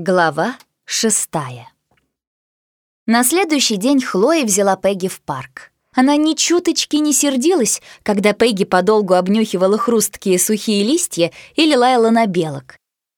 Глава шестая. На следующий день Хлоя взяла Пегги в парк. Она ни чуточки не сердилась, когда Пегги подолгу обнюхивала хрусткие сухие листья или лаяла на белок.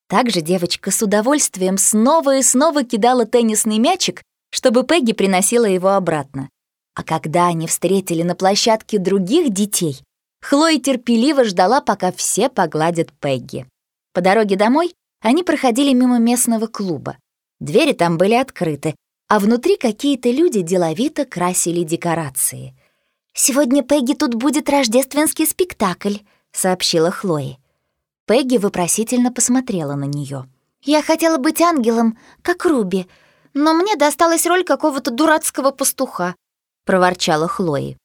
Также девочка с удовольствием снова и снова кидала теннисный мячик, чтобы Пегги приносила его обратно. А когда они встретили на площадке других детей, Хлоя терпеливо ждала, пока все погладят Пегги. По дороге домой они проходили мимо местного клуба. Двери там были открыты, а внутри какие-то люди деловито красили декорации. «Сегодня Пегги тут будет рождественский спектакль», — сообщила Хлои. Пегги вопросительно посмотрела на нее. «Я хотела быть ангелом, как Руби, но мне досталась роль какого-то дурацкого пастуха», — проворчала Хлои.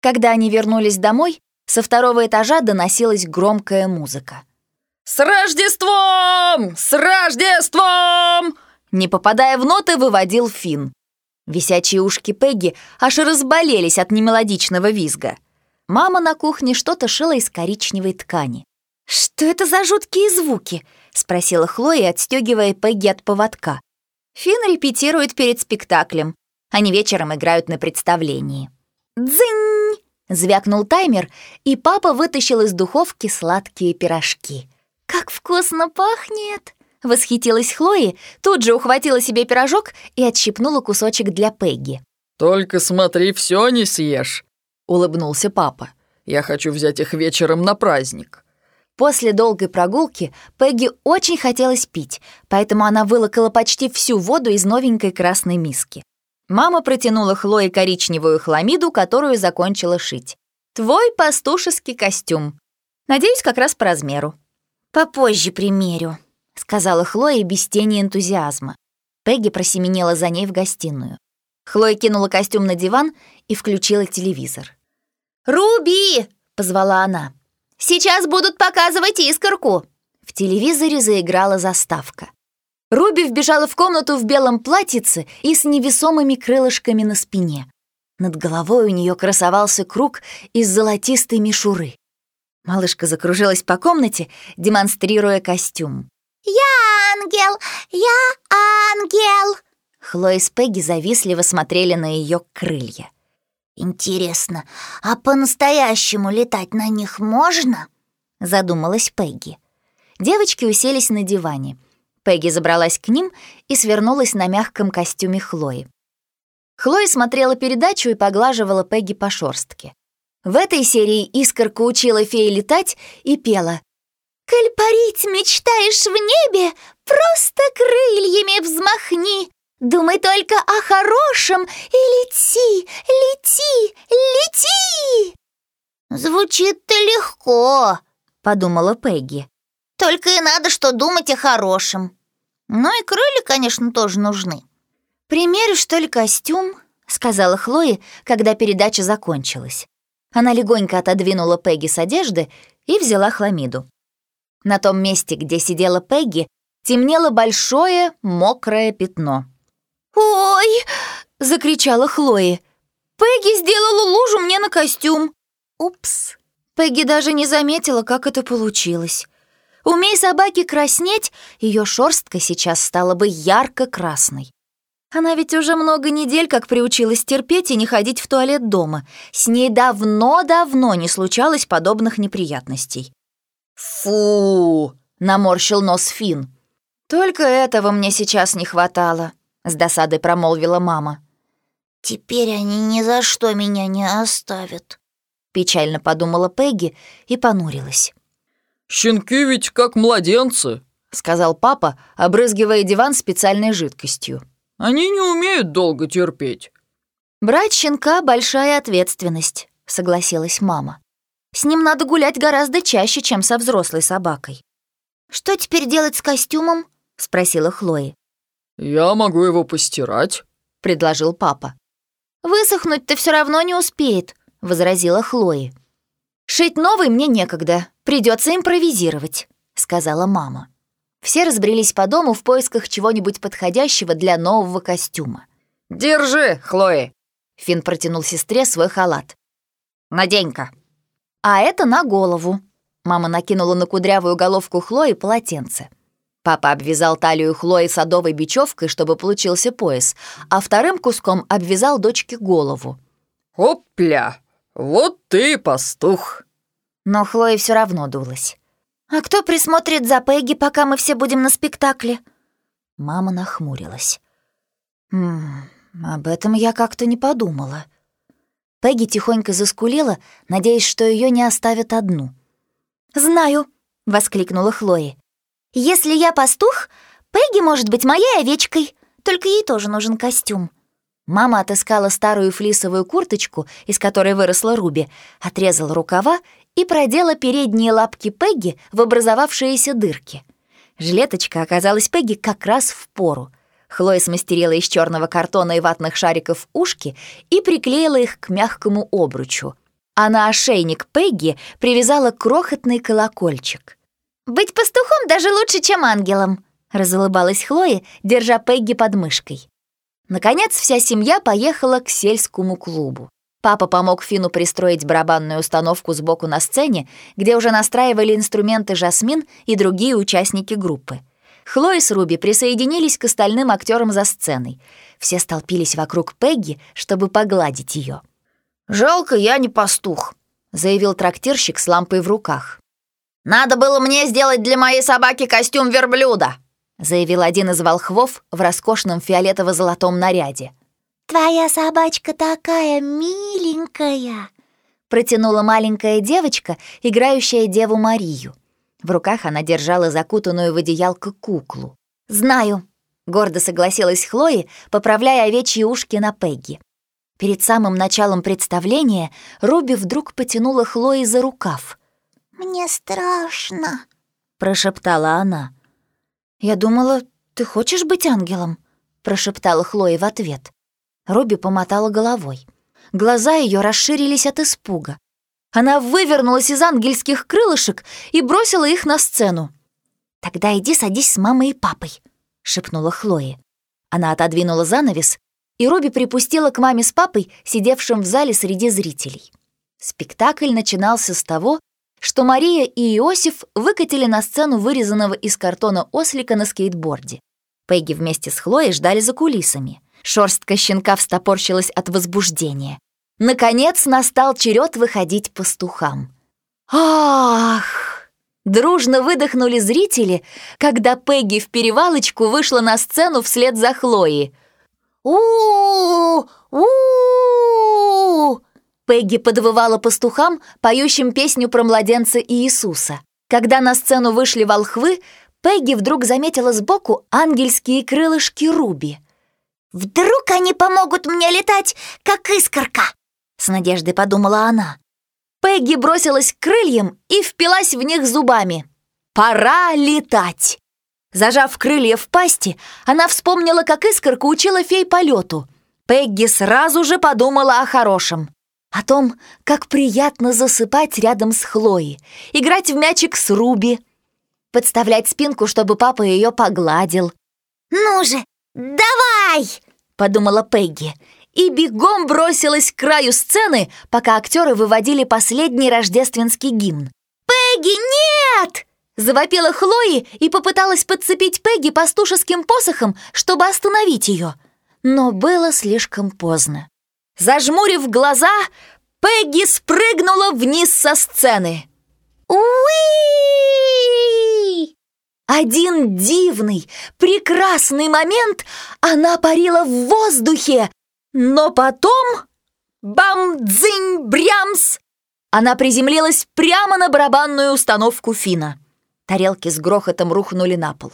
Когда они вернулись домой, со второго этажа доносилась громкая музыка. «С Рождеством! С Рождеством!» Не попадая в ноты, выводил Финн. Висячие ушки Пегги аж разболелись от немелодичного визга. Мама на кухне что-то шила из коричневой ткани. «Что это за жуткие звуки?» — спросила Хлоя, отстегивая Пегги от поводка. Финн репетирует перед спектаклем. Они вечером играют на представлении. «Дзынь!» — звякнул таймер, и папа вытащил из духовки сладкие пирожки. «Как вкусно пахнет!» — восхитилась Хлои, тут же ухватила себе пирожок и отщипнула кусочек для Пегги. «Только смотри, все не съешь», — улыбнулся папа. «Я хочу взять их вечером на праздник». После долгой прогулки Пегги очень хотелось пить, поэтому она вылокала почти всю воду из новенькой красной миски. Мама протянула Хлое коричневую хламиду, которую закончила шить. «Твой пастушеский костюм. Надеюсь, как раз по размеру». «Попозже примерю», — сказала Хлоя без тени энтузиазма. Пегги просеменила за ней в гостиную. Хлоя кинула костюм на диван и включила телевизор. «Руби!» — позвала она. «Сейчас будут показывать искорку!» В телевизоре заиграла заставка. Руби вбежала в комнату в белом платьице и с невесомыми крылышками на спине. Над головой у нее красовался круг из золотистой мишуры. Малышка закружилась по комнате, демонстрируя костюм. «Я ангел! Я ангел!» Хлоя с Пегги завистливо смотрели на ее крылья. «Интересно, а по-настоящему летать на них можно?» Задумалась Пегги. Девочки уселись на диване. Пегги забралась к ним и свернулась на мягком костюме Хлои. Хлоя смотрела передачу и поглаживала Пегги по шорстке. В этой серии Искорка учила феи летать и пела «Коль парить мечтаешь в небе, просто крыльями взмахни, думай только о хорошем и лети, лети, лети!» «Звучит-то легко», — подумала Пегги. «Только и надо что думать о хорошем. Ну и крылья, конечно, тоже нужны». «Примерю, что ли, костюм?» — сказала Хлоя, когда передача закончилась. Она легонько отодвинула Пегги с одежды и взяла хламиду. На том месте, где сидела Пегги, темнело большое мокрое пятно. «Ой!» — закричала Хлои. «Пегги сделала лужу мне на костюм!» «Упс!» Пегги даже не заметила, как это получилось. Умей собаке краснеть, ее шерстка сейчас стала бы ярко-красной. Она ведь уже много недель как приучилась терпеть и не ходить в туалет дома. С ней давно-давно не случалось подобных неприятностей. «Фу!» — наморщил нос Фин. «Только этого мне сейчас не хватало», — с досадой промолвила мама. «Теперь они ни за что меня не оставят», — печально подумала Пегги и понурилась. «Щенки ведь как младенцы», — сказал папа, обрызгивая диван специальной жидкостью. Они не умеют долго терпеть». «Брать щенка — большая ответственность», — согласилась мама. «С ним надо гулять гораздо чаще, чем со взрослой собакой». «Что теперь делать с костюмом?» — спросила Хлоя. «Я могу его постирать», — предложил папа. «Высохнуть-то все равно не успеет», — возразила Хлоя. «Шить новый мне некогда, придется импровизировать», — сказала мама. Все разбрелись по дому в поисках чего-нибудь подходящего для нового костюма. «Держи, Хлои!» Финн протянул сестре свой халат. «Надень-ка!» «А это на голову!» Мама накинула на кудрявую головку Хлои полотенце. Папа обвязал талию Хлои садовой бечевкой, чтобы получился пояс, а вторым куском обвязал дочке голову. «Опля! Вот ты пастух!» Но Хлоя все равно дулась. «А кто присмотрит за Пегги, пока мы все будем на спектакле?» Мама нахмурилась. «М об этом я как-то не подумала». Пегги тихонько заскулила, надеясь, что ее не оставят одну. «Знаю», — воскликнула Хлоя. «Если я пастух, Пегги может быть моей овечкой, только ей тоже нужен костюм». Мама отыскала старую флисовую курточку, из которой выросла Руби, отрезала рукава и продела передние лапки Пегги в образовавшиеся дырки. Жилеточка оказалась Пегги как раз в пору. Хлоя смастерила из черного картона и ватных шариков ушки и приклеила их к мягкому обручу. А на ошейник Пегги привязала крохотный колокольчик. «Быть пастухом даже лучше, чем ангелом», — разулыбалась Хлоя, держа Пегги под мышкой. Наконец, вся семья поехала к сельскому клубу. Папа помог Фину пристроить барабанную установку сбоку на сцене, где уже настраивали инструменты Жасмин и другие участники группы. Хлоя с Руби присоединились к остальным актерам за сценой. Все столпились вокруг Пегги, чтобы погладить ее. «Жалко, я не пастух», — заявил трактирщик с лампой в руках. «Надо было мне сделать для моей собаки костюм верблюда», — заявил один из волхвов в роскошном фиолетово-золотом наряде. «Твоя собачка такая миленькая!» Протянула маленькая девочка, играющая Деву Марию. В руках она держала закутанную в одеялко куклу. «Знаю», — гордо согласилась Хлои, поправляя овечьи ушки на Пегги. Перед самым началом представления Руби вдруг потянула Хлои за рукав. «Мне страшно», — прошептала она. «Я думала, ты хочешь быть ангелом?» — прошептала Хлоя в ответ. Робби помотала головой. Глаза ее расширились от испуга. Она вывернулась из ангельских крылышек и бросила их на сцену. «Тогда иди садись с мамой и папой», — шепнула Хлоя. Она отодвинула занавес, и Робби припустила к маме с папой, сидевшим в зале среди зрителей. Спектакль начинался с того, что Мария и Иосиф выкатили на сцену вырезанного из картона ослика на скейтборде. Пегги вместе с Хлоей ждали за кулисами. Шорстка щенка встопорщилась от возбуждения. Наконец настал черед выходить пастухам. «Ах!» Дружно выдохнули зрители, когда Пегги в перевалочку вышла на сцену вслед за Хлоей. у у Пегги подвывала пастухам, поющим песню про младенца Иисуса. Когда на сцену вышли волхвы, Пегги вдруг заметила сбоку ангельские крылышки Руби. «Вдруг они помогут мне летать, как искорка?» С надеждой подумала она. Пегги бросилась к крыльям и впилась в них зубами. «Пора летать!» Зажав крылья в пасти, она вспомнила, как искорка учила фей полету. Пегги сразу же подумала о хорошем. О том, как приятно засыпать рядом с Хлоей, играть в мячик с Руби, подставлять спинку, чтобы папа ее погладил. «Ну же, давай!» — подумала Пегги, и бегом бросилась к краю сцены, пока актеры выводили последний рождественский гимн. «Пегги, нет!» — завопила Хлои и попыталась подцепить Пегги пастушеским посохом, чтобы остановить ее. Но было слишком поздно. Зажмурив глаза, Пегги спрыгнула вниз со сцены. Уи! Один дивный, прекрасный момент она парила в воздухе, но потом... Бам-дзынь-брямс! Она приземлилась прямо на барабанную установку Фина. Тарелки с грохотом рухнули на пол.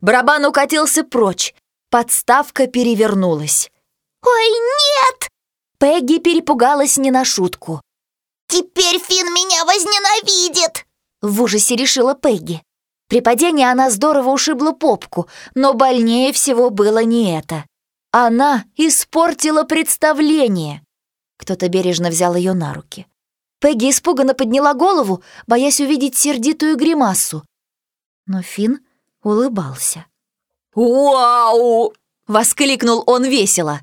Барабан укатился прочь. Подставка перевернулась. «Ой, нет!» Пегги перепугалась не на шутку. «Теперь Фин меня возненавидит!» В ужасе решила Пегги. При падении она здорово ушибла попку, но больнее всего было не это. Она испортила представление. Кто-то бережно взял ее на руки. Пегги испуганно подняла голову, боясь увидеть сердитую гримасу. Но Финн улыбался. «Вау!» — воскликнул он весело.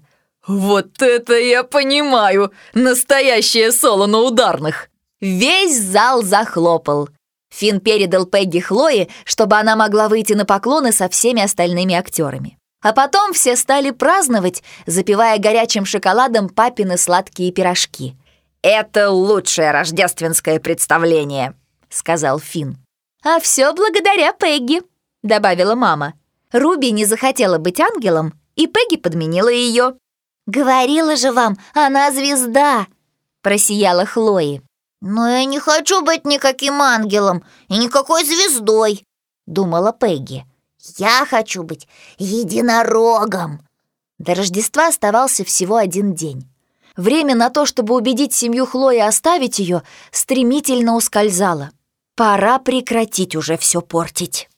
«Вот это я понимаю! Настоящее соло на ударных!» Весь зал захлопал. Финн передал Пегги Хлое, чтобы она могла выйти на поклоны со всеми остальными актерами. А потом все стали праздновать, запивая горячим шоколадом папины сладкие пирожки. «Это лучшее рождественское представление», — сказал Финн. «А все благодаря Пегги», — добавила мама. Руби не захотела быть ангелом, и Пегги подменила ее. «Говорила же вам, она звезда!» — просияла Хлои. «Но я не хочу быть никаким ангелом и никакой звездой», — думала Пегги. «Я хочу быть единорогом». До Рождества оставался всего один день. Время на то, чтобы убедить семью Хлои оставить ее, стремительно ускользало. Пора прекратить уже все портить.